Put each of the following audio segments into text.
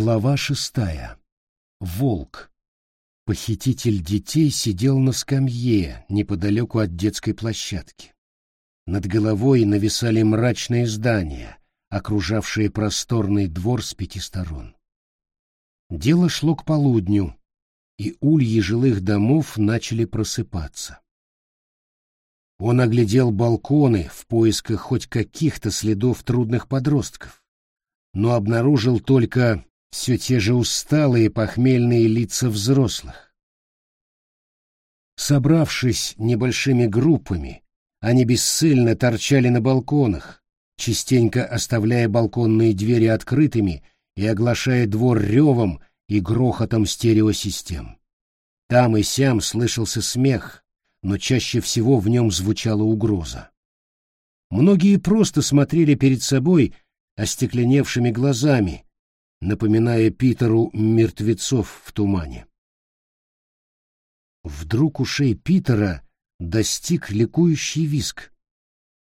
Глава шестая. Волк. Похититель детей сидел на скамье неподалеку от детской площадки. Над головой нависали мрачные здания, окружавшие просторный двор с пяти сторон. Дело шло к полудню, и ульи жилых домов начали просыпаться. Он оглядел балконы в поисках хоть каких-то следов трудных подростков, но обнаружил только все те же усталые похмельные лица взрослых. Собравшись небольшими группами, они бесцельно торчали на балконах, частенько оставляя балконные двери открытыми и оглашая двор ревом и грохотом стереосистем. Там и сям слышался смех, но чаще всего в нем звучала угроза. Многие просто смотрели перед собой остекленевшими глазами, напоминая Питеру мертвецов в тумане. Вдруг ушей Питера достиг ликующий виск.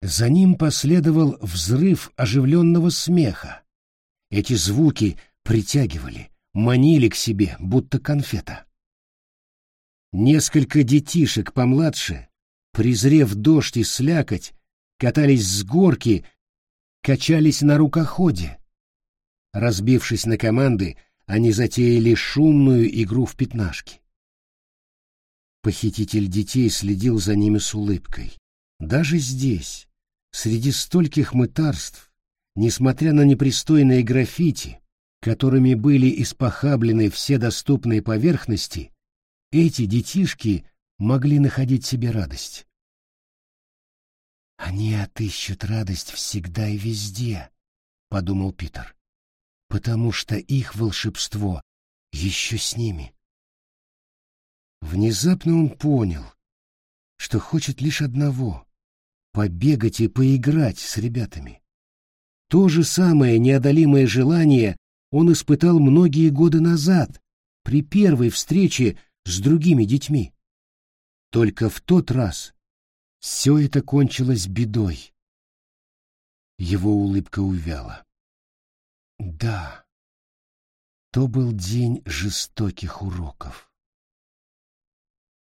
За ним последовал взрыв оживленного смеха. Эти звуки притягивали, манили к себе, будто конфета. Несколько детишек помладше, презрев дождь и слякоть, катались с горки, качались на рукоходе. Разбившись на команды, они затеяли шумную игру в пятнашки. Похититель детей следил за ними с улыбкой. Даже здесь, среди стольких мытарств, несмотря на непристойные граффити, которыми были испохаблены все доступные поверхности, эти детишки могли находить себе радость. «Они отыщут радость всегда и везде», — подумал Питер, «потому что их волшебство еще с ними». Внезапно он понял, что хочет лишь одного — побегать и поиграть с ребятами. То же самое неодолимое желание он испытал многие годы назад, при первой встрече с другими детьми. Только в тот раз все это кончилось бедой. Его улыбка увяла. Да, то был день жестоких уроков.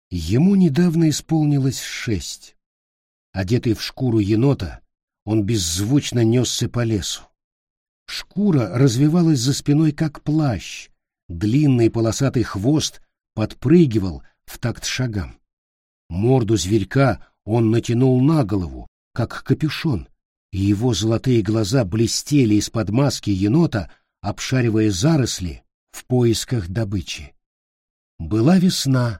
Ему недавно исполнилось шесть. Одетый в шкуру енота, он беззвучно несся по лесу. Шкура развивалась за спиной, как плащ, длинный полосатый хвост подпрыгивал в такт шагам. Морду зверька он натянул на голову, как капюшон, и его золотые глаза блестели из-под маски енота, обшаривая заросли в поисках добычи. Была весна,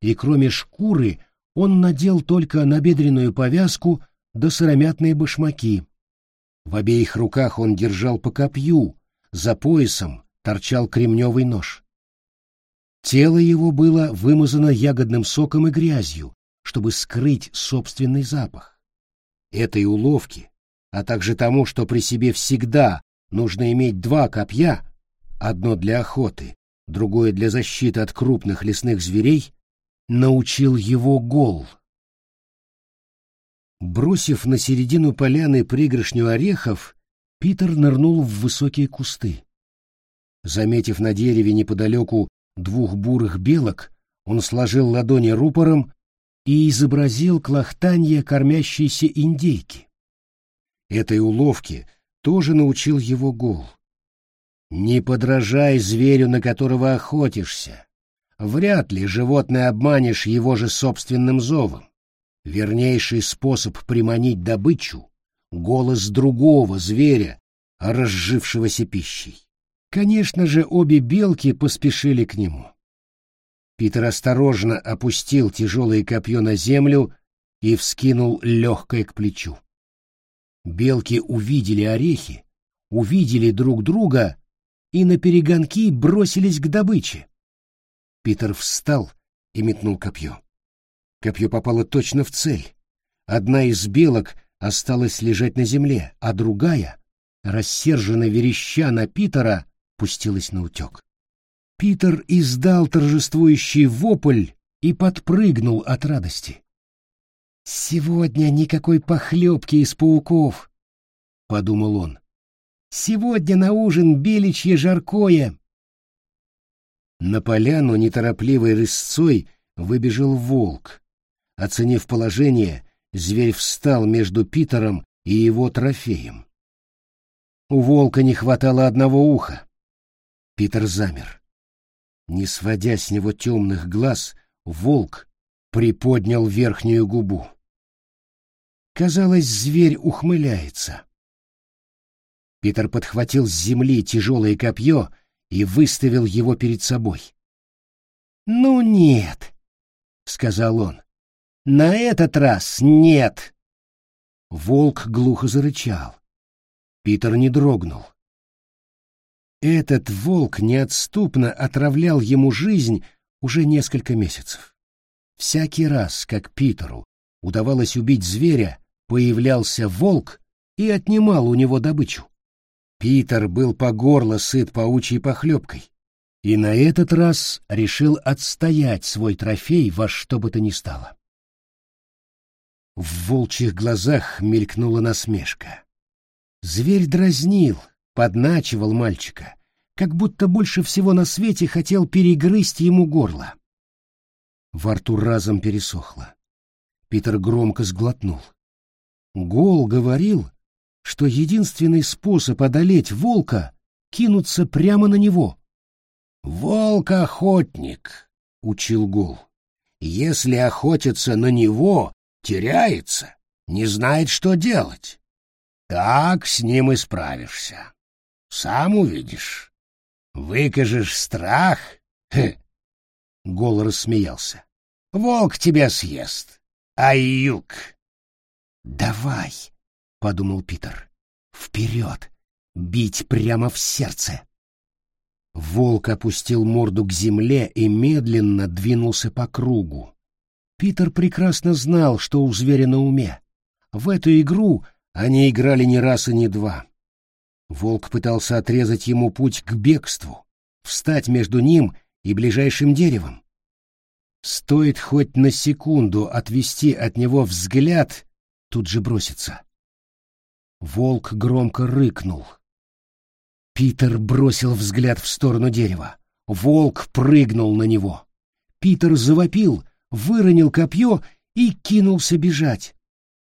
и кроме шкуры он надел только набедренную повязку да сыромятные башмаки. В обеих руках он держал по копью, за поясом торчал кремневый нож. Тело его было вымазано ягодным соком и грязью, чтобы скрыть собственный запах. Этой уловки, а также тому, что при себе всегда нужно иметь два копья, одно для охоты, другое для защиты от крупных лесных зверей, научил его гол. Бросив на середину поляны пригоршню орехов, Питер нырнул в высокие кусты. Заметив на дереве неподалеку двух бурых белок, он сложил ладони рупором и изобразил клохтанье кормящейся индейки. Этой уловке тоже научил его гол. «Не подражай зверю, на которого охотишься. Вряд ли животное обманешь его же собственным зовом. Вернейший способ приманить добычу — голос другого зверя, разжившегося пищей. Конечно же, обе белки поспешили к нему. Питер осторожно опустил тяжелое копье на землю и вскинул легкое к плечу. Белки увидели орехи, увидели друг друга и на перегонки бросились к добыче. Питер встал и метнул копье. Копье попало точно в цель. Одна из белок осталась лежать на земле, а другая, рассерженно вереща на Питера, пустилась на утек. Питер издал торжествующий вопль и подпрыгнул от радости. «Сегодня никакой похлебки из пауков», — подумал он. «Сегодня на ужин беличье жаркое На поляну неторопливой рысцой выбежал волк. Оценив положение, зверь встал между Питером и его трофеем. У волка не хватало одного уха. Питер замер. Не сводя с него темных глаз, волк приподнял верхнюю губу. Казалось, зверь ухмыляется. Питер подхватил с земли тяжелое копье и выставил его перед собой. «Ну нет», — сказал он, — «на этот раз нет». Волк глухо зарычал. Питер не дрогнул. Этот волк неотступно отравлял ему жизнь уже несколько месяцев. Всякий раз, как Питеру удавалось убить зверя, появлялся волк и отнимал у него добычу. Питер был по горло сыт паучьей похлебкой, и на этот раз решил отстоять свой трофей во что бы то ни стало. В волчьих глазах мелькнула насмешка. Зверь дразнил, подначивал мальчика, как будто больше всего на свете хотел перегрызть ему горло. Во рту разом пересохло. Питер громко сглотнул. Гол говорил, что единственный способ одолеть волка — кинуться прямо на него. «Волк-охотник», — учил Гол. «Если охотится на него, теряется, не знает, что делать. Так с ним и справишься. Сам увидишь. Выкажешь страх...» Хе. Гол рассмеялся. «Волк тебя съест, а юг...» «Давай!» — подумал Питер. «Вперед! Бить прямо в сердце!» Волк опустил морду к земле и медленно двинулся по кругу. Питер прекрасно знал, что у зверя на уме. В эту игру они играли не раз и не два. Волк пытался отрезать ему путь к бегству, встать между ним и ближайшим деревом. Стоит хоть на секунду отвести от него взгляд, тут же бросится. Волк громко рыкнул. Питер бросил взгляд в сторону дерева. Волк прыгнул на него. Питер завопил, выронил копье и кинулся бежать.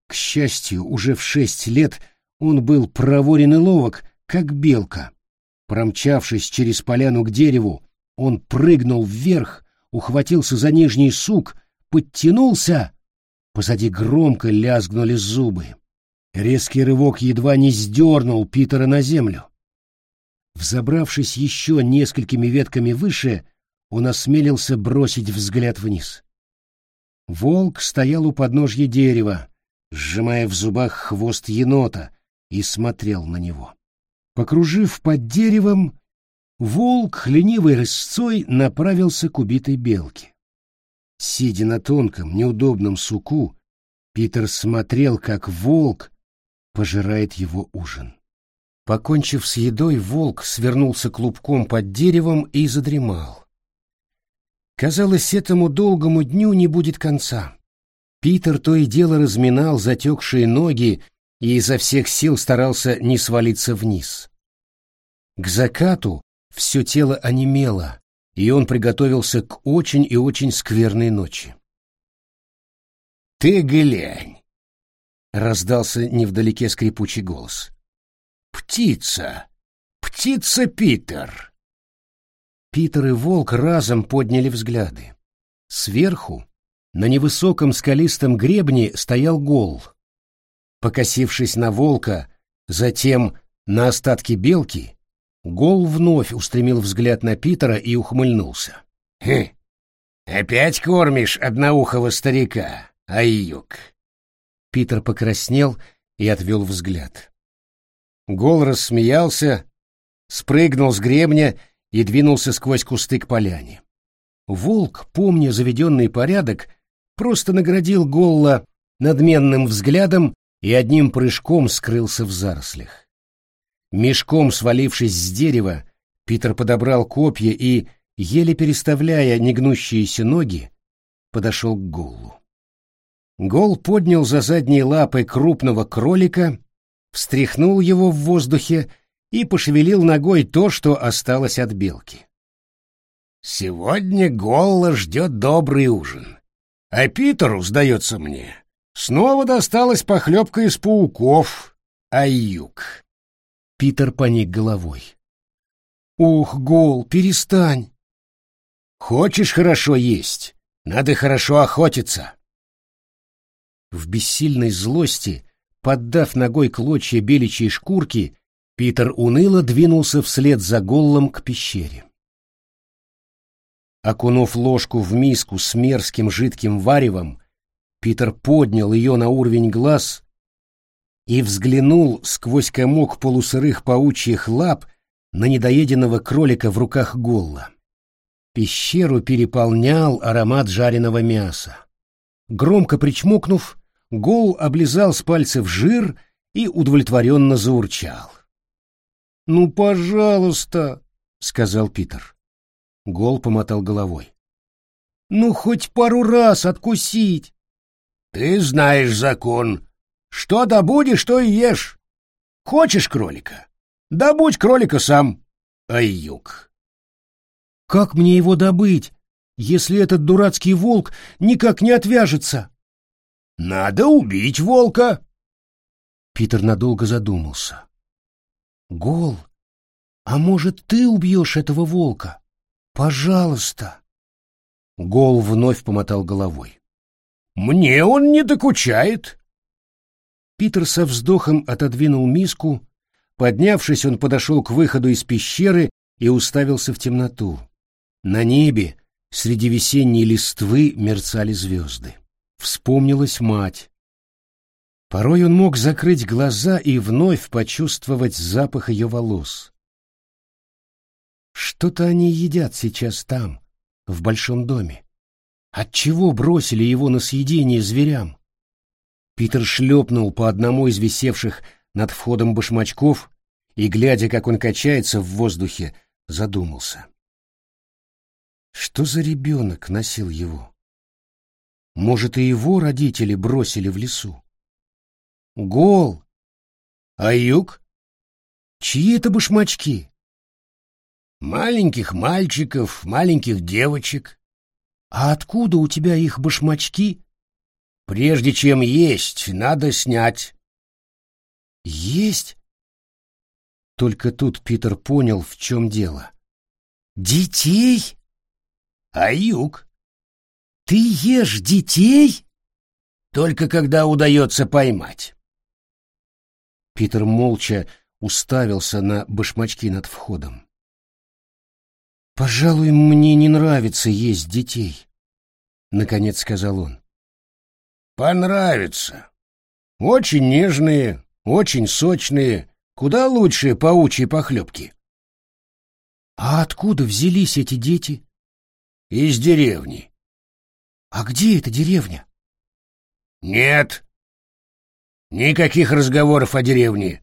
К счастью, уже в шесть лет он был проворен и ловок, как белка. Промчавшись через поляну к дереву, он прыгнул вверх, ухватился за нижний сук, подтянулся. Позади громко лязгнули зубы. Резкий рывок едва не сдернул Питера на землю. Взобравшись еще несколькими ветками выше, он осмелился бросить взгляд вниз. Волк стоял у подножья дерева, сжимая в зубах хвост енота, и смотрел на него. Покружив под деревом, волк ленивой рысцой направился к убитой белке. Сидя на тонком, неудобном суку, Питер смотрел, как волк пожирает его ужин. Покончив с едой, волк свернулся клубком под деревом и задремал. Казалось, этому долгому дню не будет конца. Питер то и дело разминал затекшие ноги и изо всех сил старался не свалиться вниз. К закату все тело онемело, и он приготовился к очень и очень скверной ночи. «Ты глянь!» — раздался невдалеке скрипучий голос. «Птица! Птица Питер!» Питер и Волк разом подняли взгляды. Сверху, на невысоком скалистом гребне, стоял гол. Покосившись на Волка, затем на остатки белки, гол вновь устремил взгляд на Питера и ухмыльнулся. «Хм, опять кормишь одноухого старика, Аюк!» Питер покраснел и отвел взгляд. Гол рассмеялся, спрыгнул с гребня и двинулся сквозь кусты к поляне. Волк, помня заведенный порядок, просто наградил Голла надменным взглядом и одним прыжком скрылся в зарослях. Мешком свалившись с дерева, Питер подобрал копья и, еле переставляя негнущиеся ноги, подошел к Голлу. Гол поднял за задние лапы крупного кролика встряхнул его в воздухе и пошевелил ногой то, что осталось от белки. Сегодня Голла ждет добрый ужин. А Питеру, сдается мне, снова досталась похлебка из пауков, аюк. Питер поник головой. «Ох, Гол, перестань!» «Хочешь хорошо есть, надо хорошо охотиться!» В бессильной злости, поддав ногой клочья беличьей шкурки, Питер уныло двинулся вслед за Голлом к пещере. Окунув ложку в миску с мерзким жидким варевом, Питер поднял ее на уровень глаз и взглянул сквозь комок полусырых паучьих лап на недоеденного кролика в руках Голла. Пещеру переполнял аромат жареного мяса. Громко причмокнув, Гол облизал с пальцев жир и удовлетворенно заурчал. «Ну, пожалуйста», — сказал Питер. Гол помотал головой. «Ну, хоть пару раз откусить!» «Ты знаешь закон. Что добудешь, то и ешь. Хочешь кролика? Добудь кролика сам. Аюк!» «Как мне его добыть, если этот дурацкий волк никак не отвяжется?» «Надо убить волка!» Питер надолго задумался. «Гол, а может, ты убьешь этого волка?» Пожалуйста. Гол вновь помотал головой. Мне он не докучает. Питер со вздохом отодвинул миску. Поднявшись, он подошел к выходу из пещеры и уставился в темноту. На небе среди весенней листвы мерцали звезды. Вспомнилась мать. Порой он мог закрыть глаза и вновь почувствовать запах ее волос. Что-то они едят сейчас там, в большом доме. Отчего бросили его на съедение зверям? Питер шлепнул по одному из висевших над входом башмачков и, глядя, как он качается в воздухе, задумался. Что за ребенок носил его? Может, и его родители бросили в лесу? Гол! А юг? Чьи это башмачки? Маленьких мальчиков, маленьких девочек. А откуда у тебя их башмачки? Прежде чем есть, надо снять. Есть? Только тут Питер понял, в чем дело. Детей? А юг? Ты ешь детей? Только когда удается поймать. Питер молча уставился на башмачки над входом. «Пожалуй, мне не нравится есть детей», — наконец сказал он. «Понравится. Очень нежные, очень сочные, куда лучшие паучьи похлебки». «А откуда взялись эти дети?» «Из деревни». «А где эта деревня?» «Нет. Никаких разговоров о деревне.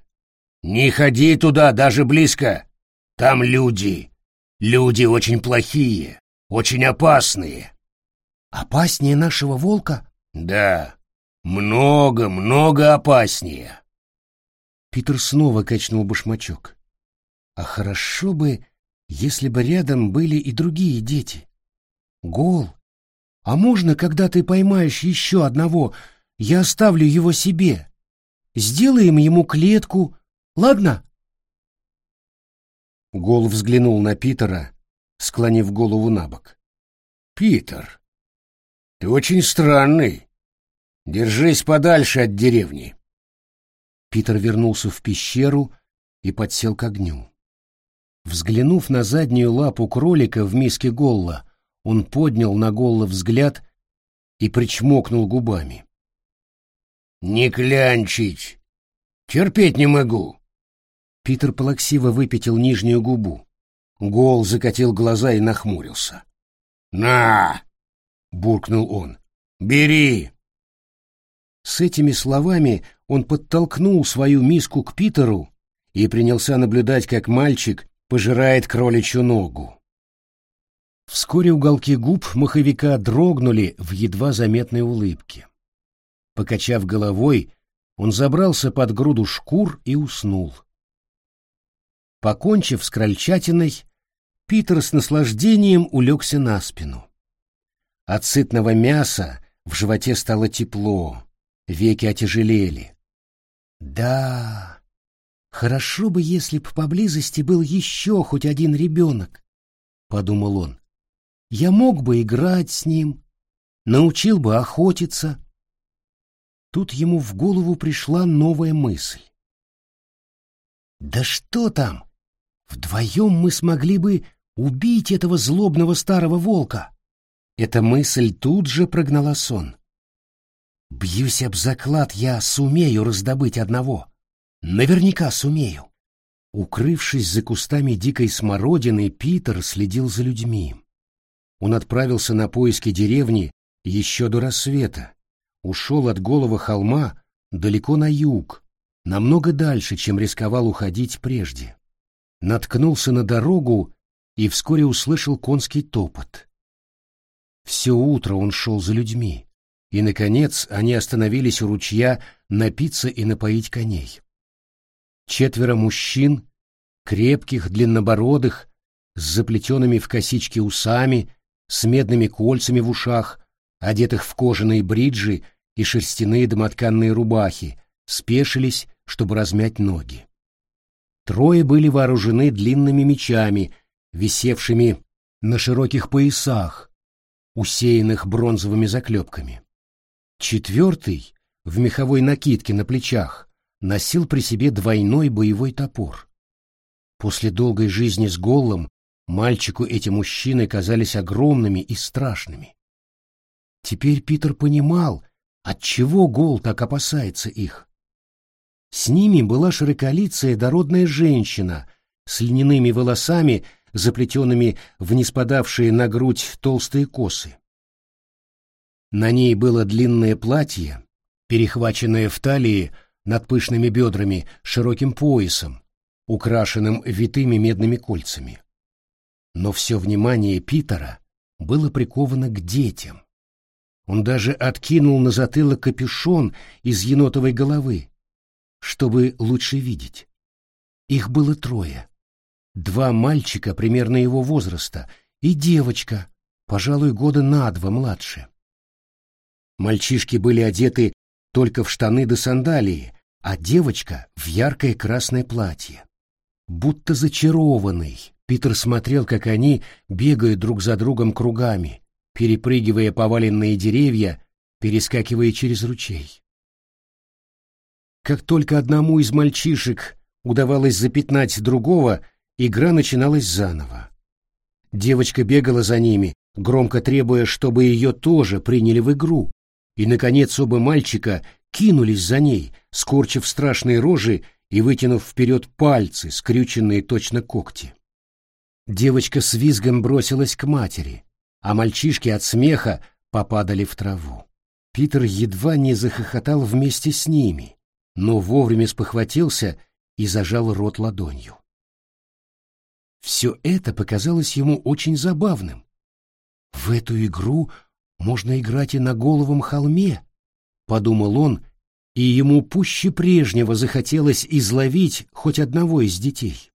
Не ходи туда даже близко. Там люди». Люди очень плохие, очень опасные. Опаснее нашего волка? Да, много-много опаснее. Питер снова качнул башмачок. А хорошо бы, если бы рядом были и другие дети. Гол, а можно, когда ты поймаешь еще одного, я оставлю его себе? Сделаем ему клетку, ладно? Гол взглянул на Питера, склонив голову на бок. «Питер, ты очень странный. Держись подальше от деревни». Питер вернулся в пещеру и подсел к огню. Взглянув на заднюю лапу кролика в миске Голла, он поднял на Голла взгляд и причмокнул губами. «Не клянчить! Терпеть не могу!» Питер плаксиво выпятил нижнюю губу. Гол закатил глаза и нахмурился. «На!» — буркнул он. «Бери!» С этими словами он подтолкнул свою миску к Питеру и принялся наблюдать, как мальчик пожирает кроличью ногу. Вскоре уголки губ маховика дрогнули в едва заметной улыбке. Покачав головой, он забрался под груду шкур и уснул. Покончив с крольчатиной, Питер с наслаждением улегся на спину. От сытного мяса в животе стало тепло, веки отяжелели. Да, хорошо бы, если б поблизости был еще хоть один ребенок, — подумал он. Я мог бы играть с ним, научил бы охотиться. Тут ему в голову пришла новая мысль. Да что там? Вдвоем мы смогли бы убить этого злобного старого волка. Эта мысль тут же прогнала сон. Бьюсь об заклад, я сумею раздобыть одного. Наверняка сумею. Укрывшись за кустами дикой смородины, Питер следил за людьми. Он отправился на поиски деревни еще до рассвета, ушел от голого холма далеко на юг, намного дальше, чем рисковал уходить прежде. Наткнулся на дорогу и вскоре услышал конский топот. Все утро он шел за людьми и, наконец, они остановились у ручья напиться и напоить коней. Четверо мужчин, крепких, длиннобородых, с заплетенными в косички усами, с медными кольцами в ушах, одетых в кожаные бриджи и шерстяные домотканные рубахи, спешились, чтобы размять ноги. Трое были вооружены длинными мечами, висевшими на широких поясах, усеянных бронзовыми заклепками. Четвертый, в меховой накидке на плечах, носил при себе двойной боевой топор. После долгой жизни с Голлом мальчику эти мужчины казались огромными и страшными. Теперь Питер понимал, отчего Гол так опасается их. С ними была широколицая дородная женщина с льняными волосами, заплетенными в неспадавшие на грудь толстые косы. На ней было длинное платье, перехваченное в талии над пышными бедрами широким поясом, украшенным витыми медными кольцами. Но все внимание Питера было приковано к детям. Он даже откинул на затылок капюшон из енотовой головы, чтобы лучше видеть. Их было трое. Два мальчика примерно его возраста и девочка, пожалуй, года на два младше. Мальчишки были одеты только в штаны да сандалии, а девочка — в яркое красное платье. Будто зачарованный, Питер смотрел, как они бегают друг за другом кругами, перепрыгивая поваленные деревья, перескакивая через ручей. Как только одному из мальчишек удавалось запятнать другого, игра начиналась заново. Девочка бегала за ними, громко требуя, чтобы ее тоже приняли в игру, и, наконец, оба мальчика кинулись за ней, скорчив страшные рожи и вытянув вперед пальцы, скрюченные точно когти. Девочка с визгом бросилась к матери, а мальчишки от смеха попадали в траву. Питер едва не захохотал вместе с ними, но вовремя спохватился и зажал рот ладонью. Все это показалось ему очень забавным. В эту игру можно играть и на головом холме, подумал он, и ему пуще прежнего захотелось изловить хоть одного из детей.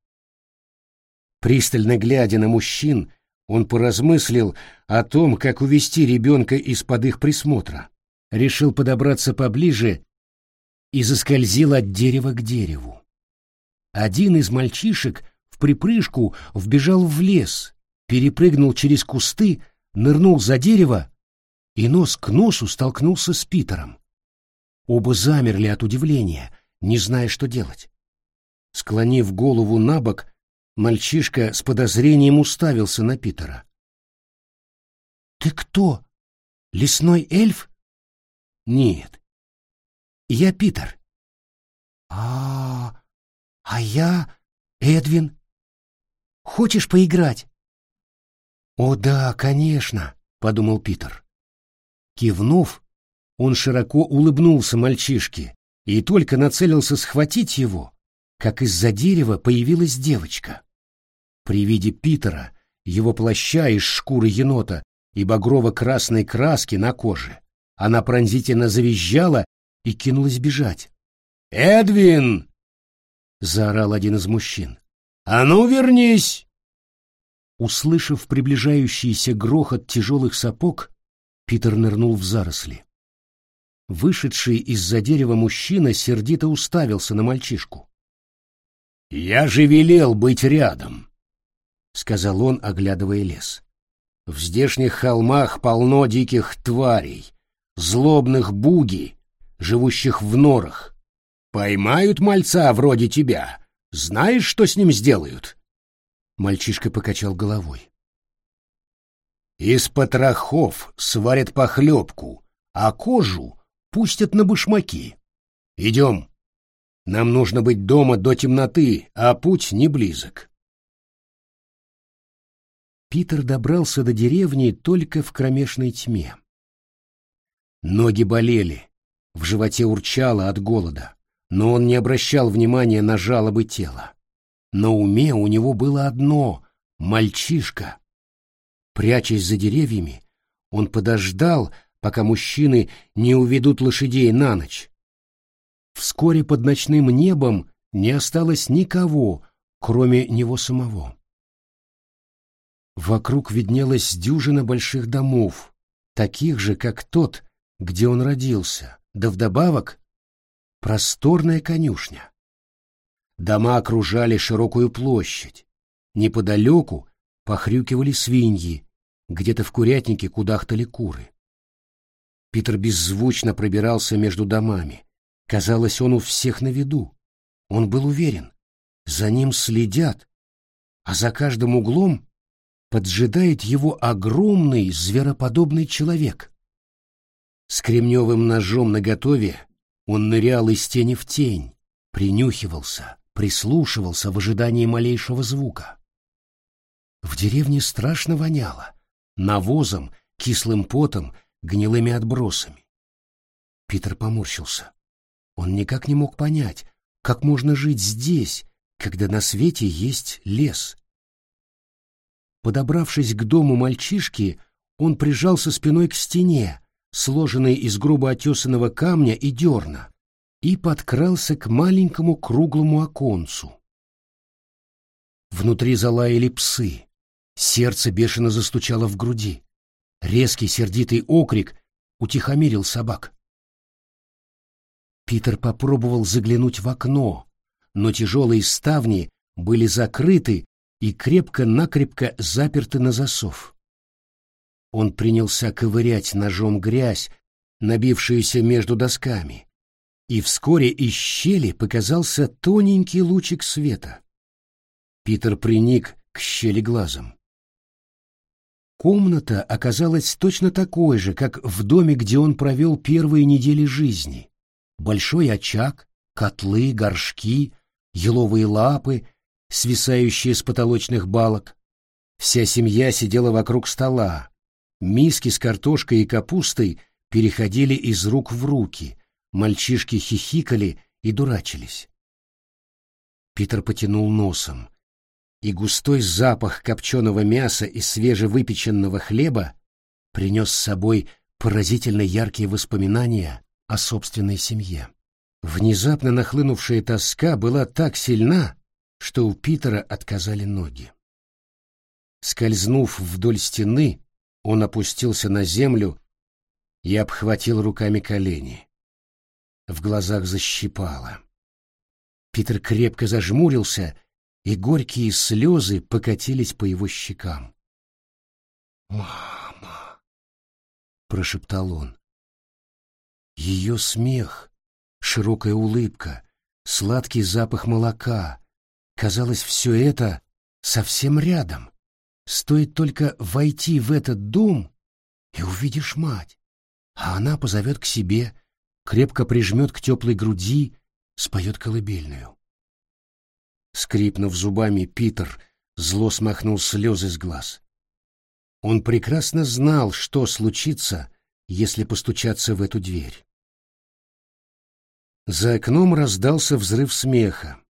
Пристально глядя на мужчин, он поразмыслил о том, как увести ребенка из-под их присмотра. Решил подобраться поближе и заскользил от дерева к дереву. Один из мальчишек в припрыжку вбежал в лес, перепрыгнул через кусты, нырнул за дерево и нос к носу столкнулся с Питером. Оба замерли от удивления, не зная, что делать. Склонив голову на бок, мальчишка с подозрением уставился на Питера. «Ты кто? Лесной эльф?» «Нет». «Я Питер». «А, а я Эдвин. Хочешь поиграть?» «О да, конечно», — подумал Питер. Кивнув, он широко улыбнулся мальчишке и только нацелился схватить его, как из-за дерева появилась девочка. При виде Питера, его плаща из шкуры енота и багрово-красной краски на коже, она пронзительно завизжала и кинулась бежать. «Эдвин!» — заорал один из мужчин. «А ну, вернись!» Услышав приближающийся грохот тяжелых сапог, Питер нырнул в заросли. Вышедший из-за дерева мужчина сердито уставился на мальчишку. «Я же велел быть рядом», — сказал он, оглядывая лес. «В здешних холмах полно диких тварей, злобных буги, живущих в норах. Поймают мальца вроде тебя, знаешь, что с ним сделают?» Мальчишка покачал головой. «Из потрохов сварят похлебку, а кожу пустят на башмаки. Идем. Нам нужно быть дома до темноты, а путь не близок». Питер добрался до деревни только в кромешной тьме. Ноги болели, в животе урчало от голода, но он не обращал внимания на жалобы тела. На уме у него было одно — мальчишка. Прячась за деревьями, он подождал, пока мужчины не уведут лошадей на ночь. Вскоре под ночным небом не осталось никого, кроме него самого. Вокруг виднелась дюжина больших домов, таких же, как тот, где он родился, да вдобавок просторная конюшня. Дома окружали широкую площадь. Неподалеку похрюкивали свиньи, где-то в курятнике кудахтали куры. Питер беззвучно пробирался между домами. Казалось, он у всех на виду. Он был уверен. За ним следят, а за каждым углом поджидает его огромный звероподобный человек. С кремневым ножом наготове он нырял из тени в тень, принюхивался, прислушивался в ожидании малейшего звука. В деревне страшно воняло, навозом, кислым потом, гнилыми отбросами. Питер поморщился. Он никак не мог понять, как можно жить здесь, когда на свете есть лес. Подобравшись к дому мальчишки, он прижался спиной к стене, сложенной из грубо отесанного камня и дерна, и подкрался к маленькому круглому оконцу. Внутри залаяли псы. Сердце бешено застучало в груди. Резкий сердитый окрик утихомирил собак. Питер попробовал заглянуть в окно, но тяжелые ставни были закрыты и крепко-накрепко заперты на засов. Он принялся ковырять ножом грязь, набившуюся между досками, и вскоре из щели показался тоненький лучик света. Питер приник к щели глазом. Комната оказалась точно такой же, как в доме, где он провел первые недели жизни. Большой очаг, котлы, горшки, еловые лапы, свисающие с потолочных балок. Вся семья сидела вокруг стола. Миски с картошкой и капустой переходили из рук в руки, Мальчишки хихикали и дурачились. Питер потянул носом, и густой запах копченого мяса и свежевыпеченного хлеба принес с собой поразительно яркие воспоминания о собственной семье. Внезапно нахлынувшая тоска была так сильна, что у Питера отказали ноги. Скользнув вдоль стены, он опустился на землю и обхватил руками колени. В глазах защипало. Питер крепко зажмурился, и горькие слезы покатились по его щекам. «Мама!» — прошептал он. Ее смех, широкая улыбка, сладкий запах молока. Казалось, все это совсем рядом. Стоит только войти в этот дом, и увидишь мать, а она позовет к себе — крепко прижмет к теплой груди, споет колыбельную. Скрипнув зубами, Питер зло смахнул слезы с глаз. Он прекрасно знал, что случится, если постучаться в эту дверь. За окном раздался взрыв смеха.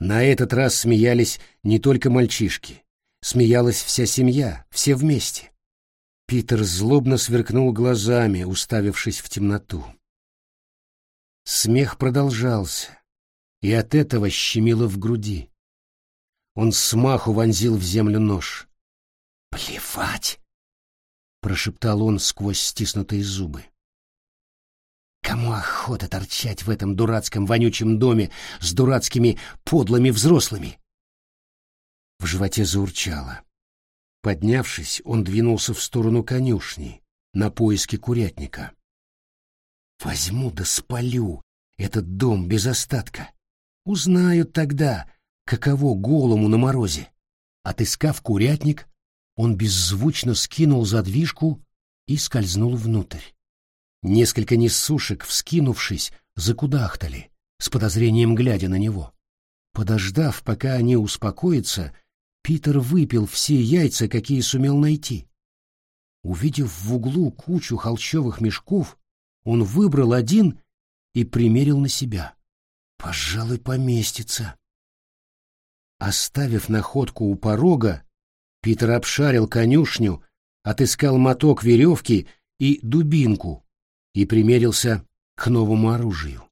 На этот раз смеялись не только мальчишки. Смеялась вся семья, все вместе. Питер злобно сверкнул глазами, уставившись в темноту. Смех продолжался, и от этого щемило в груди. Он смаху вонзил в землю нож. «Плевать!» — прошептал он сквозь стиснутые зубы. «Кому охота торчать в этом дурацком вонючем доме с дурацкими подлыми взрослыми?» В животе заурчало. Поднявшись, он двинулся в сторону конюшни, на поиски курятника. «Возьму да спалю этот дом без остатка. Узнают тогда, каково голому на морозе». Отыскав курятник, он беззвучно скинул задвижку и скользнул внутрь. Несколько несушек, вскинувшись, закудахтали, с подозрением глядя на него. Подождав, пока они успокоятся, Питер выпил все яйца, какие сумел найти. Увидев в углу кучу холщовых мешков, он выбрал один и примерил на себя. Пожалуй, поместится. Оставив находку у порога, Питер обшарил конюшню, отыскал моток веревки и дубинку и примерился к новому оружию.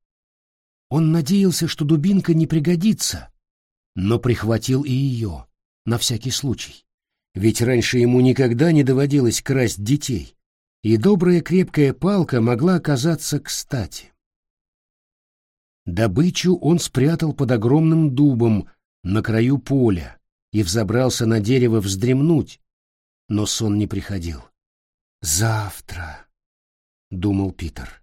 Он надеялся, что дубинка не пригодится, но прихватил и ее, на всякий случай. Ведь раньше ему никогда не доводилось красть детей, и добрая крепкая палка могла оказаться кстати. Добычу он спрятал под огромным дубом на краю поля и взобрался на дерево вздремнуть, но сон не приходил. «Завтра», — думал Питер,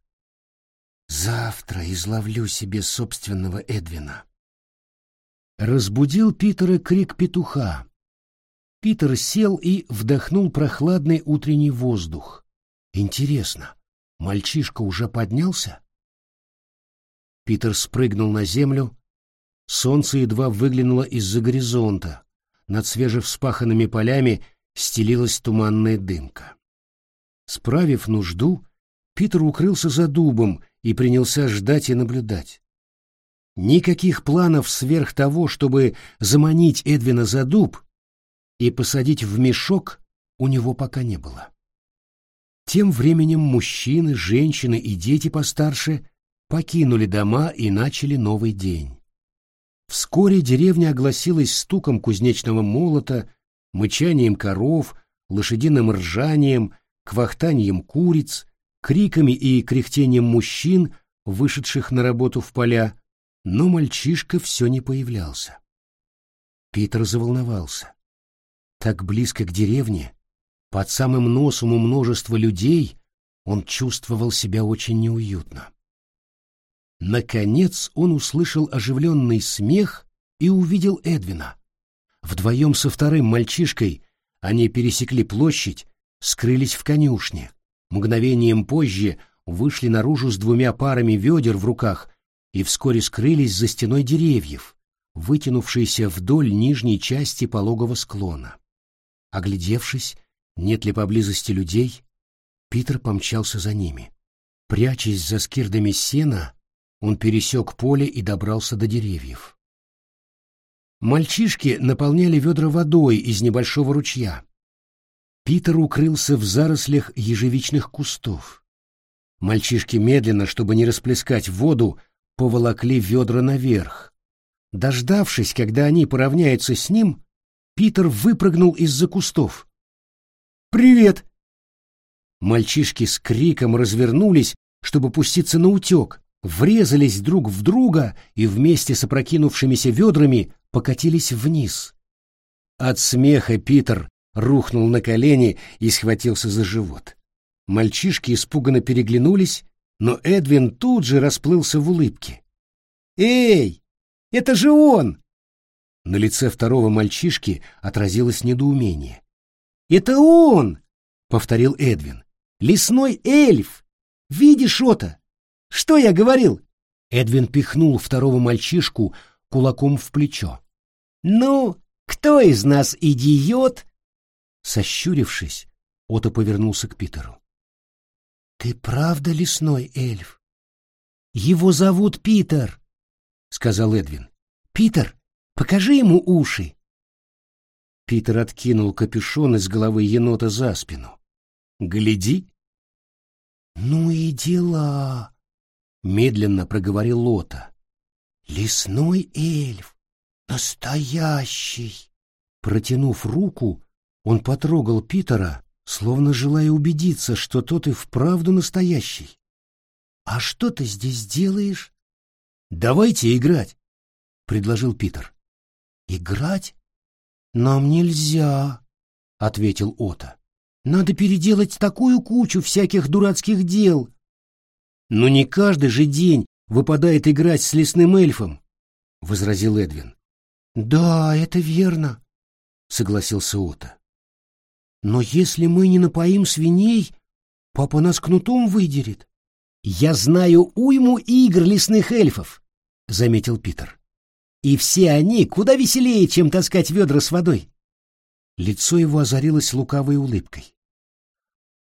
— «завтра изловлю себе собственного Эдвина». Разбудил Питера крик петуха. Питер сел и вдохнул прохладный утренний воздух. Интересно, мальчишка уже поднялся? Питер спрыгнул на землю. Солнце едва выглянуло из-за горизонта. Над свежевспаханными полями стелилась туманная дымка. Справив нужду, Питер укрылся за дубом и принялся ждать и наблюдать. Никаких планов сверх того, чтобы заманить Эдвина за дуб и посадить в мешок, у него пока не было. Тем временем мужчины, женщины и дети постарше покинули дома и начали новый день. Вскоре деревня огласилась стуком кузнечного молота, мычанием коров, лошадиным ржанием, квахтанием куриц, криками и кряхтением мужчин, вышедших на работу в поля, но мальчишка все не появлялся. Питер заволновался. Так близко к деревне, под самым носом у множества людей, он чувствовал себя очень неуютно. Наконец он услышал оживленный смех и увидел Эдвина. Вдвоем со вторым мальчишкой они пересекли площадь, скрылись в конюшне. Мгновением позже вышли наружу с двумя парами ведер в руках и вскоре скрылись за стеной деревьев, вытянувшейся вдоль нижней части пологого склона. Оглядевшись, нет ли поблизости людей, Питер помчался за ними. Прячась за скирдами сена, он пересек поле и добрался до деревьев. Мальчишки наполняли ведра водой из небольшого ручья. Питер укрылся в зарослях ежевичных кустов. Мальчишки медленно, чтобы не расплескать воду, поволокли ведра наверх. Дождавшись, когда они поравняются с ним, Питер выпрыгнул из-за кустов. «Привет!» Мальчишки с криком развернулись, чтобы пуститься на утек, врезались друг в друга и вместе с опрокинувшимися ведрами покатились вниз. От смеха Питер рухнул на колени и схватился за живот. Мальчишки испуганно переглянулись, но Эдвин тут же расплылся в улыбке. «Эй, это же он!» На лице второго мальчишки отразилось недоумение. «Это он!» — повторил Эдвин. «Лесной эльф! Видишь, Ота? Что я говорил?» Эдвин пихнул второго мальчишку кулаком в плечо. «Ну, кто из нас идиот?» Сощурившись, Ота повернулся к Питеру. Ты правда лесной эльф? Его зовут Питер, сказал Эдвин. Питер, покажи ему уши. Питер откинул капюшон из головы енота за спину. Гляди. Ну и дела, медленно проговорил Лота. Лесной эльф, настоящий. Протянув руку, Он потрогал Питера, словно желая убедиться, что тот и вправду настоящий. «А что ты здесь делаешь?» «Давайте играть», — предложил Питер. «Играть? Нам нельзя», — ответил Ота. «Надо переделать такую кучу всяких дурацких дел». «Но не каждый же день выпадает играть с лесным эльфом», — возразил Эдвин. «Да, это верно», — согласился Ота. «Но если мы не напоим свиней, папа нас кнутом выдерет». «Я знаю уйму игр лесных эльфов», — заметил Питер. «И все они куда веселее, чем таскать ведра с водой». Лицо его озарилось лукавой улыбкой.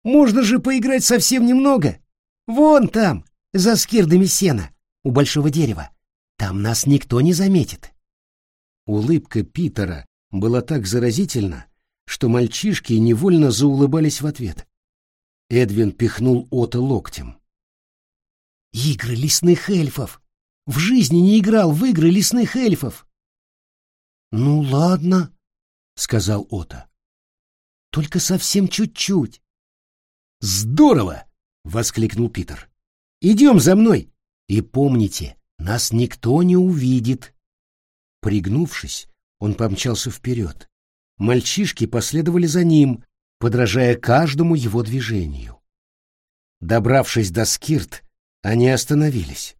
«Можно же поиграть совсем немного. Вон там, за скирдами сена, у большого дерева. Там нас никто не заметит». Улыбка Питера была так заразительна, что мальчишки невольно заулыбались в ответ. Эдвин пихнул Ота локтем. Игры лесных эльфов. В жизни не играл в игры лесных эльфов. Ну ладно, сказал Ота. Только совсем чуть-чуть. Здорово, воскликнул Питер. Идем за мной. И помните, нас никто не увидит. Пригнувшись, он помчался вперед. Мальчишки последовали за ним, подражая каждому его движению. Добравшись до скирт, они остановились.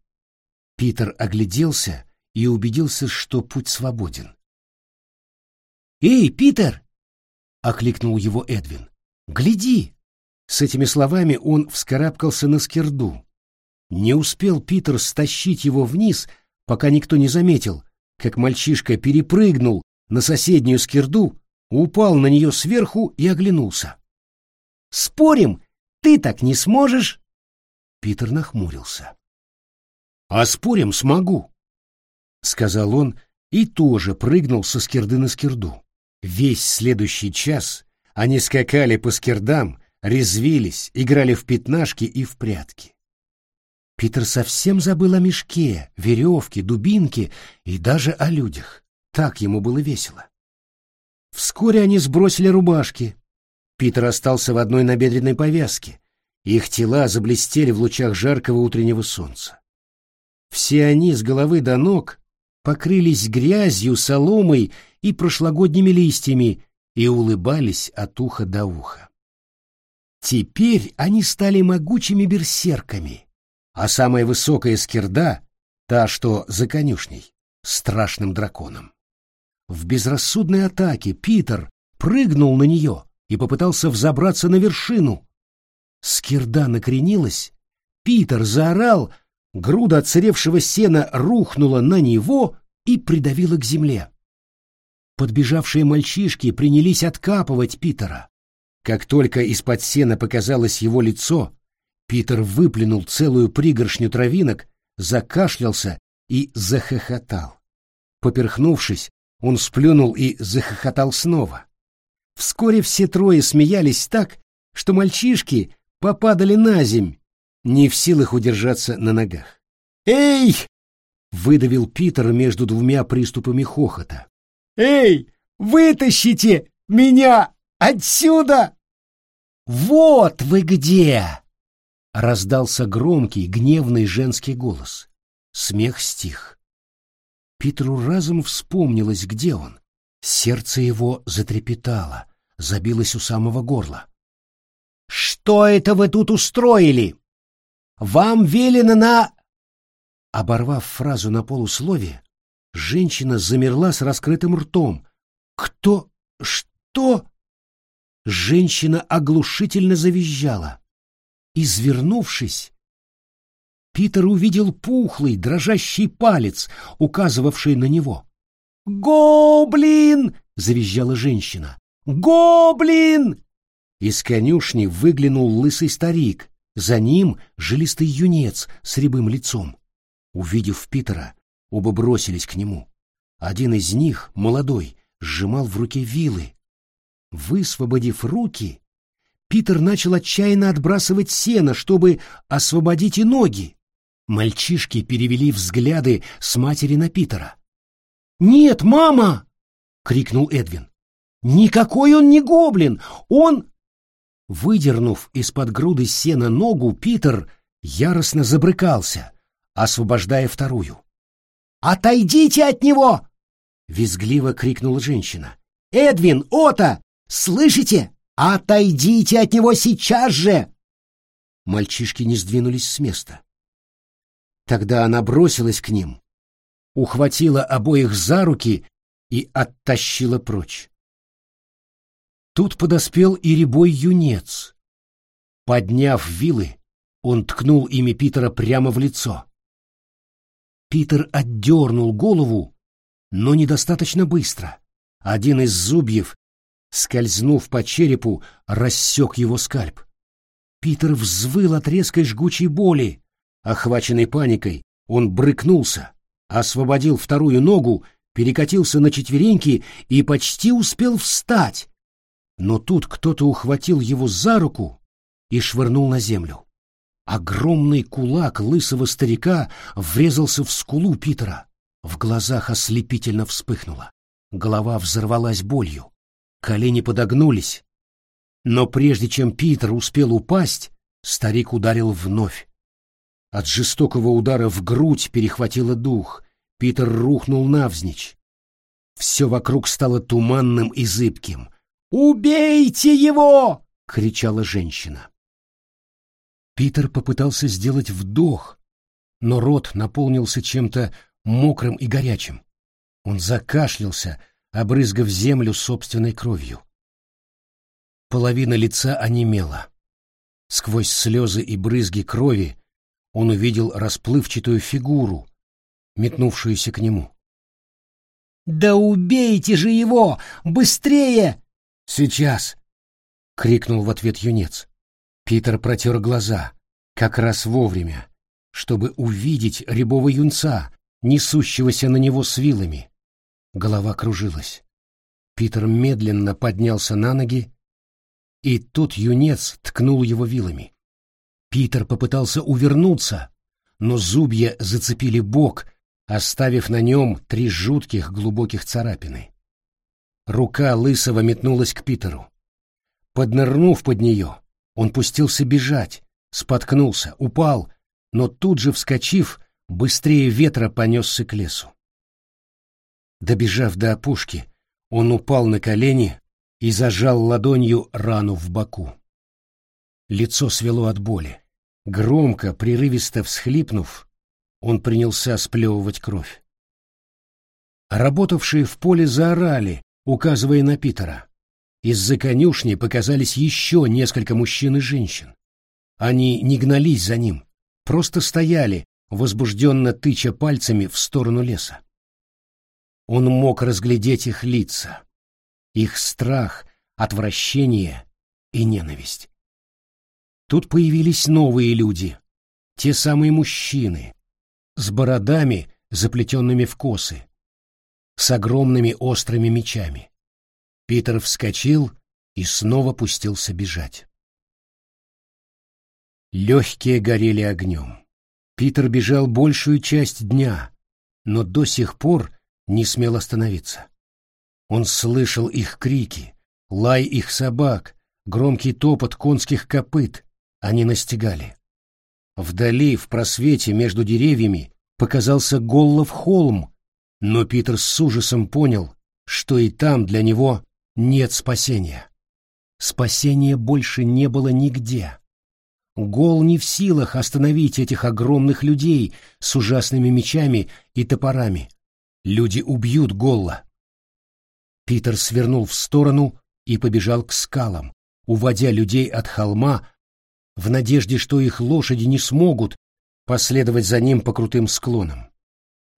Питер огляделся и убедился, что путь свободен. «Эй, Питер!» — окликнул его Эдвин. «Гляди!» С этими словами он вскарабкался на скирду. Не успел Питер стащить его вниз, пока никто не заметил, как мальчишка перепрыгнул на соседнюю скирду, упал на нее сверху и оглянулся. «Спорим, ты так не сможешь?» Питер нахмурился. «А спорим, смогу», — сказал он и тоже прыгнул со скирды на скирду. Весь следующий час они скакали по скирдам, резвились, играли в пятнашки и в прятки. Питер совсем забыл о мешке, веревке, дубинке и даже о людях. Так ему было весело. Вскоре они сбросили рубашки. Питер остался в одной набедренной повязке, их тела заблестели в лучах жаркого утреннего солнца. Все они с головы до ног покрылись грязью, соломой и прошлогодними листьями и улыбались от уха до уха. Теперь они стали могучими берсерками, а самая высокая скирда, та, что за конюшней, страшным драконом. В безрассудной атаке Питер прыгнул на нее и попытался взобраться на вершину, Скирда накренилась, Питер заорал, груда отсыревшего сена рухнула на него и придавила к земле. Подбежавшие мальчишки принялись откапывать Питера. Как только из-под сена показалось его лицо, Питер выплюнул целую пригоршню травинок, закашлялся и захохотал. Поперхнувшись, он сплюнул и захохотал снова. Вскоре все трое смеялись так, что мальчишки попадали на земь, не в силах удержаться на ногах. «Эй!» — выдавил Питер между двумя приступами хохота. «Эй, вытащите меня отсюда!» «Вот вы где!» — раздался громкий, гневный женский голос. Смех стих. Питеру разом вспомнилось, где он. Сердце его затрепетало, забилось у самого горла. Что это вы тут устроили? Вам велено на...» Оборвав фразу на полусловие, женщина замерла с раскрытым ртом. «Кто? Что?» Женщина оглушительно завизжала. Извернувшись, Питер увидел пухлый, дрожащий палец, указывавший на него. «Гоблин!» — завизжала женщина. «Гоблин!» Из конюшни выглянул лысый старик, за ним жилистый юнец с рябым лицом. Увидев Питера, оба бросились к нему. Один из них, молодой, сжимал в руке вилы. Высвободив руки, Питер начал отчаянно отбрасывать сено, чтобы освободить и ноги. Мальчишки перевели взгляды с матери на Питера. «Нет, мама!» — крикнул Эдвин. Никакой он не гоблин! Он...» Выдернув из-под груды сена ногу, Питер яростно забрыкался, освобождая вторую. «Отойдите от него!» — визгливо крикнула женщина. «Эдвин, Ота, слышите? Отойдите от него сейчас же!» Мальчишки не сдвинулись с места. Тогда она бросилась к ним, ухватила обоих за руки и оттащила прочь. Тут подоспел и рябой юнец. Подняв вилы, он ткнул ими Питера прямо в лицо. Питер отдернул голову, но недостаточно быстро. Один из зубьев, скользнув по черепу, рассек его скальп. Питер взвыл от резкой жгучей боли. Охваченный паникой, он брыкнулся, освободил вторую ногу, перекатился на четвереньки и почти успел встать. Но тут кто-то ухватил его за руку и швырнул на землю. Огромный кулак лысого старика врезался в скулу Питера. В глазах ослепительно вспыхнуло. Голова взорвалась болью. Колени подогнулись. Но прежде чем Питер успел упасть, старик ударил вновь. От жестокого удара в грудь перехватило дух. Питер рухнул навзничь. Все вокруг стало туманным и зыбким. «Убейте его!» — кричала женщина. Питер попытался сделать вдох, но рот наполнился чем-то мокрым и горячим. Он закашлялся, обрызгав землю собственной кровью. Половина лица онемела. Сквозь слезы и брызги крови он увидел расплывчатую фигуру, метнувшуюся к нему. «Да убейте же его! Быстрее!» «Сейчас!» — крикнул в ответ юнец. Питер протер глаза, как раз вовремя, чтобы увидеть рябого юнца, несущегося на него с вилами. Голова кружилась. Питер медленно поднялся на ноги, и тут юнец ткнул его вилами. Питер попытался увернуться, но зубья зацепили бок, оставив на нем три жутких глубоких царапины. Рука Лысого метнулась к Питеру. Поднырнув под нее, он пустился бежать, споткнулся, упал, но тут же, вскочив, быстрее ветра понесся к лесу. Добежав до опушки, он упал на колени и зажал ладонью рану в боку. Лицо свело от боли. Громко, прерывисто всхлипнув, он принялся сплевывать кровь. Работавшие в поле заорали, указывая на Питера. Из-за конюшни показались еще несколько мужчин и женщин. Они не гнались за ним, просто стояли, возбужденно тыча пальцами в сторону леса. Он мог разглядеть их лица, их страх, отвращение и ненависть. Тут появились новые люди, те самые мужчины, с бородами, заплетенными в косы, с огромными острыми мечами. Питер вскочил и снова пустился бежать. Легкие горели огнем. Питер бежал большую часть дня, но до сих пор не смел остановиться. Он слышал их крики, лай их собак, громкий топот конских копыт. Они настигали. Вдали, в просвете между деревьями, показался Голлов холм, но Питер с ужасом понял, что и там для него нет спасения. Спасения больше не было нигде. Гол не в силах остановить этих огромных людей с ужасными мечами и топорами. Люди убьют Голла. Питер свернул в сторону и побежал к скалам, уводя людей от холма, в надежде, что их лошади не смогут последовать за ним по крутым склонам.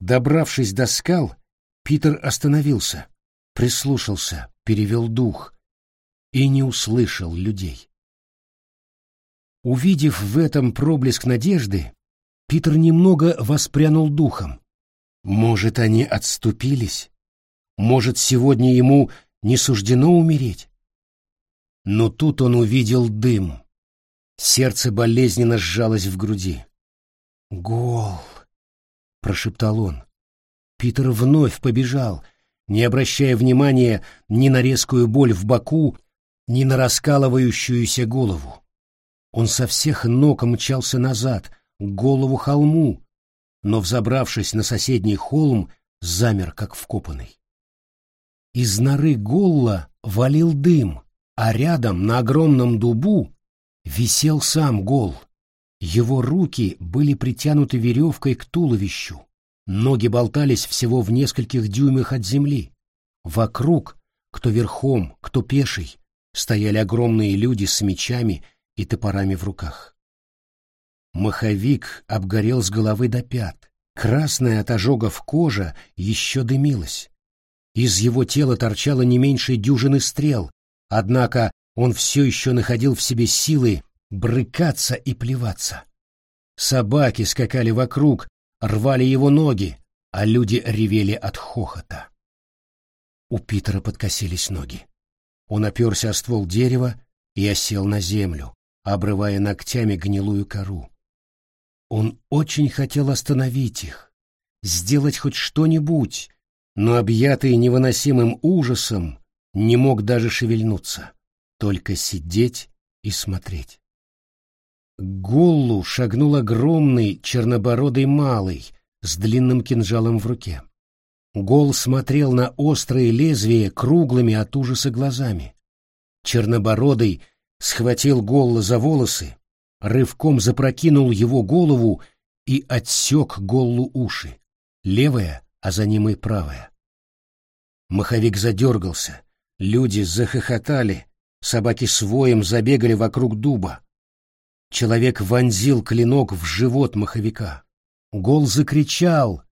Добравшись до скал, Питер остановился, прислушался, перевел дух и не услышал людей. Увидев в этом проблеск надежды, Питер немного воспрянул духом. Может, они отступились? Может, сегодня ему не суждено умереть? Но тут он увидел дым. Сердце болезненно сжалось в груди. «Гол!» — прошептал он. Питер вновь побежал, не обращая внимания ни на резкую боль в боку, ни на раскалывающуюся голову. Он со всех ног мчался назад, к голову холму, но, взобравшись на соседний холм, замер, как вкопанный. Из норы Голла валил дым, а рядом, на огромном дубу, висел сам Гол. Его руки были притянуты веревкой к туловищу, ноги болтались всего в нескольких дюймах от земли. Вокруг, кто верхом, кто пеший, стояли огромные люди с мечами и топорами в руках. Маховик обгорел с головы до пят. Красная от ожогов кожа еще дымилась. Из его тела торчало не меньше дюжины стрел, однако он все еще находил в себе силы брыкаться и плеваться. Собаки скакали вокруг, рвали его ноги, а люди ревели от хохота. У Питера подкосились ноги. Он оперся о ствол дерева и осел на землю, обрывая ногтями гнилую кору. Он очень хотел остановить их, сделать хоть что-нибудь, но, объятый невыносимым ужасом, не мог даже шевельнуться, только сидеть и смотреть. К Голлу шагнул огромный чернобородый малый с длинным кинжалом в руке. Гол смотрел на острые лезвия круглыми от ужаса глазами. Чернобородый схватил Голла за волосы, рывком запрокинул его голову и отсек Голлу уши. Левая а за ним и правая. Маховик задергался, люди захохотали, собаки с воем забегали вокруг дуба. Человек вонзил клинок в живот маховика. Гол закричал,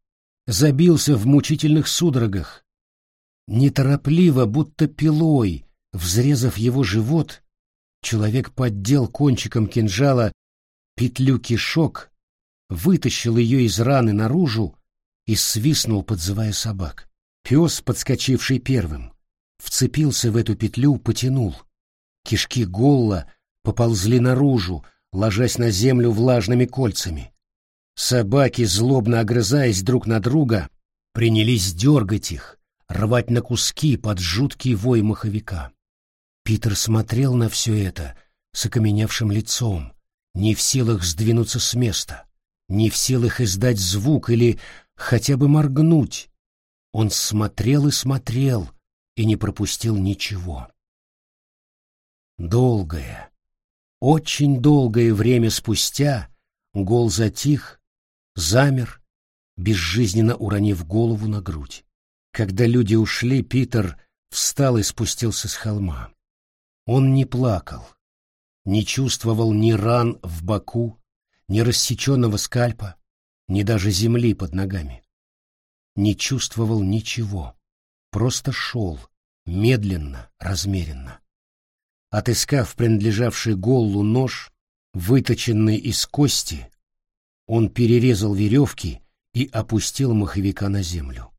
забился в мучительных судорогах. Неторопливо, будто пилой, взрезав его живот, человек поддел кончиком кинжала петлю кишок, вытащил ее из раны наружу и свистнул, подзывая собак. Пес, подскочивший первым, вцепился в эту петлю, потянул. Кишки Голла поползли наружу, ложась на землю влажными кольцами. Собаки, злобно огрызаясь друг на друга, принялись дергать их, рвать на куски под жуткий вой маховика. Питер смотрел на все это с окаменевшим лицом, не в силах сдвинуться с места, не в силах издать звук или хотя бы моргнуть. Он смотрел и смотрел и не пропустил ничего. Долгое, очень долгое время спустя гол затих, замер, безжизненно уронив голову на грудь. Когда люди ушли, Питер встал и спустился с холма. Он не плакал, не чувствовал ни ран в боку, ни рассеченного скальпа, ни даже земли под ногами. Не чувствовал ничего, просто шел, медленно, размеренно. Отыскав принадлежавший Голлу нож, выточенный из кости, он перерезал веревки и опустил маховика на землю.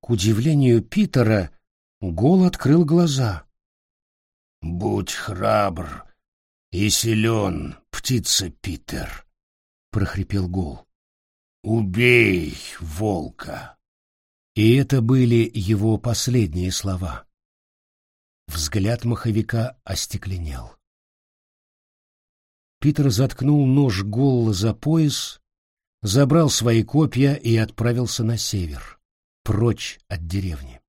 К удивлению Питера, Гол открыл глаза. «Будь храбр и силен, птица Питер», прохрипел Гол. «Убей волка!» И это были его последние слова. Взгляд маховика остекленел. Питер заткнул нож Голла за пояс, забрал свои копья и отправился на север, прочь от деревни.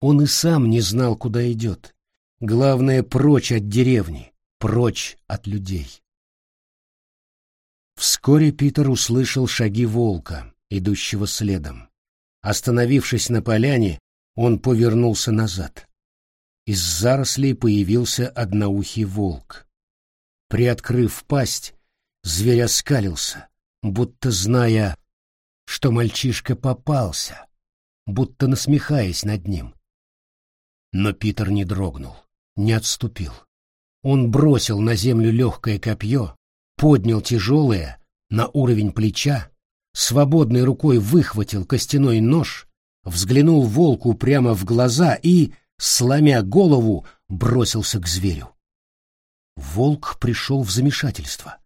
Он и сам не знал, куда идет. Главное, прочь от деревни, прочь от людей. Вскоре Питер услышал шаги волка, идущего следом. Остановившись на поляне, он повернулся назад. Из зарослей появился одноухий волк. Приоткрыв пасть, зверь оскалился, будто зная, что мальчишка попался, будто насмехаясь над ним. Но Питер не дрогнул, не отступил. Он бросил на землю легкое копье, поднял тяжелое на уровень плеча, свободной рукой выхватил костяной нож, взглянул волку прямо в глаза и, сломя голову, бросился к зверю. Волк пришел в замешательство.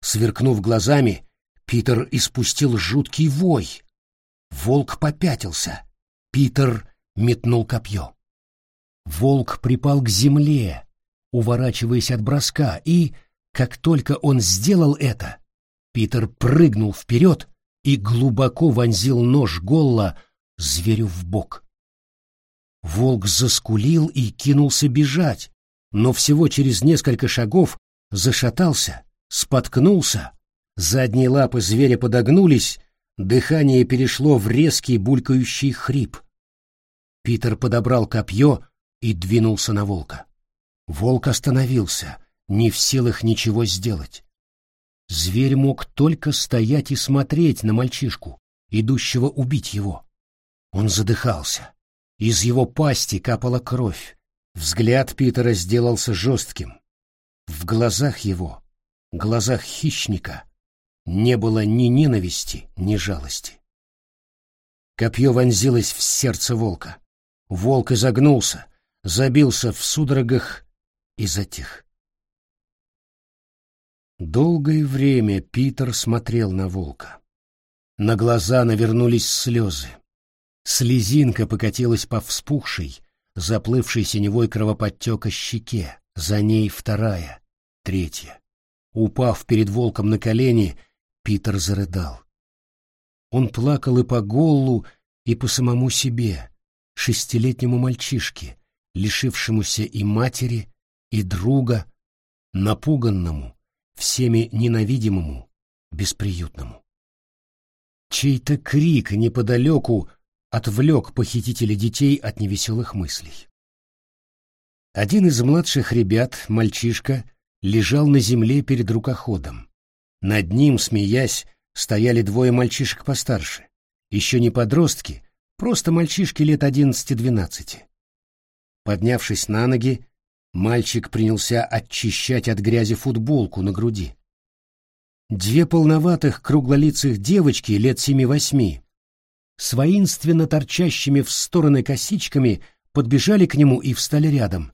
Сверкнув глазами, Питер испустил жуткий вой. Волк попятился. Питер метнул копье. Волк припал к земле, уворачиваясь от броска, и, как только он сделал это, Питер прыгнул вперед и глубоко вонзил нож Голла зверю в бок. Волк заскулил и кинулся бежать, но всего через несколько шагов зашатался, споткнулся, задние лапы зверя подогнулись, дыхание перешло в резкий булькающий хрип. Питер подобрал копье и двинулся на волка. Волк остановился, не в силах ничего сделать. Зверь мог только стоять и смотреть на мальчишку, идущего убить его. Он задыхался. Из его пасти капала кровь. Взгляд Питера сделался жестким. В глазах его, глазах хищника, не было ни ненависти, ни жалости. Копье вонзилось в сердце волка. Волк изогнулся, забился в судорогах и затих. Долгое время Питер смотрел на волка. На глаза навернулись слезы. Слезинка покатилась по вспухшей, заплывшей синевой кровоподтека щеке, за ней вторая, третья. Упав перед волком на колени, Питер зарыдал. Он плакал и по Голлу, и по самому себе, шестилетнему мальчишке, лишившемуся и матери, и друга, напуганному, всеми ненавидимому, бесприютному. Чей-то крик неподалеку отвлек похитителя детей от невеселых мыслей. Один из младших ребят, мальчишка, лежал на земле перед рукоходом. Над ним, смеясь, стояли двое мальчишек постарше. Еще не подростки, просто мальчишки лет одиннадцати-двенадцати. Поднявшись на ноги, мальчик принялся очищать от грязи футболку на груди. Две полноватых круглолицых девочки лет семи-восьми с воинственно торчащими в стороны косичками подбежали к нему и встали рядом.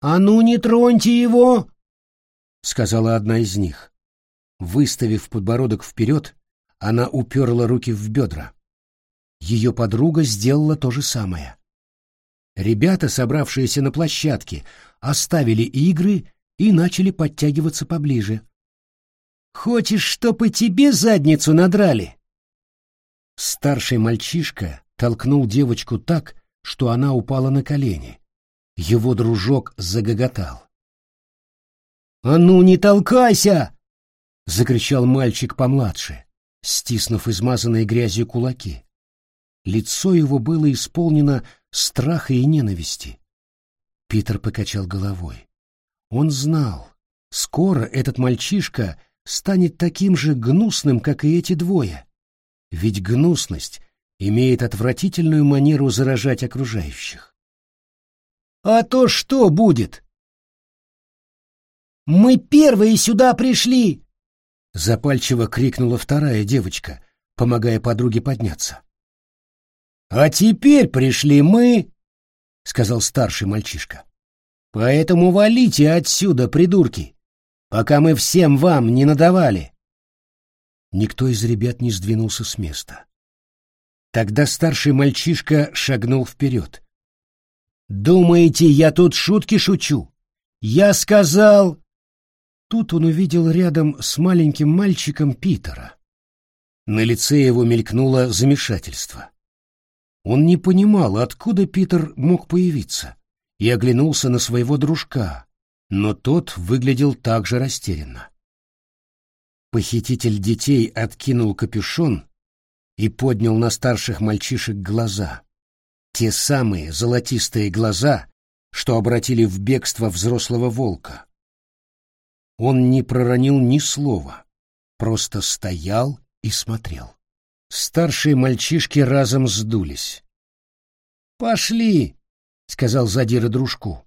«А ну не троньте его!» — сказала одна из них. Выставив подбородок вперед, она уперла руки в бедра. Ее подруга сделала то же самое. Ребята, собравшиеся на площадке, оставили игры и начали подтягиваться поближе. «Хочешь, чтоб и тебе задницу надрали?» Старший мальчишка толкнул девочку так, что она упала на колени. Его дружок загоготал. «А ну не толкайся!» — закричал мальчик помладше, стиснув измазанные грязью кулаки. Лицо его было исполнено страха и ненависти. Питер покачал головой. Он знал, скоро этот мальчишка станет таким же гнусным, как и эти двое. Ведь гнусность имеет отвратительную манеру заражать окружающих. «А то что будет?» «Мы первые сюда пришли!» Запальчиво крикнула вторая девочка, помогая подруге подняться. «А теперь пришли мы!» — сказал старший мальчишка. «Поэтому валите отсюда, придурки, пока мы всем вам не надавали!» Никто из ребят не сдвинулся с места. Тогда старший мальчишка шагнул вперед. «Думаете, я тут шутки шучу? Я сказал...» Тут он увидел рядом с маленьким мальчиком Питера. На лице его мелькнуло замешательство. Он не понимал, откуда Питер мог появиться, и оглянулся на своего дружка, но тот выглядел также растерянно. Похититель детей откинул капюшон и поднял на старших мальчишек глаза. Те самые золотистые глаза, что обратили в бегство взрослого волка. Он не проронил ни слова, просто стоял и смотрел. Старшие мальчишки разом сдулись. «Пошли!» — сказал задира дружку.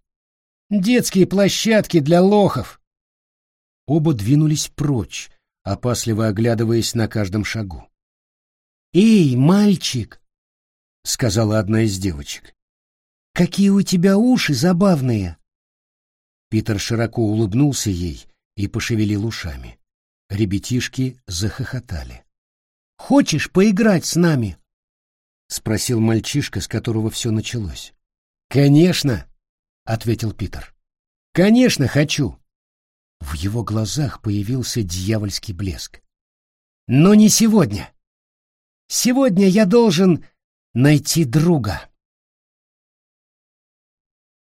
«Детские площадки для лохов!» Оба двинулись прочь, опасливо оглядываясь на каждом шагу. «Эй, мальчик!» — сказала одна из девочек. «Какие у тебя уши забавные!» Питер широко улыбнулся ей и пошевелил ушами. Ребятишки захохотали. «Хочешь поиграть с нами?» — спросил мальчишка, с которого все началось. «Конечно!» — ответил Питер. «Конечно хочу!» В его глазах появился дьявольский блеск. «Но не сегодня. Сегодня я должен найти друга».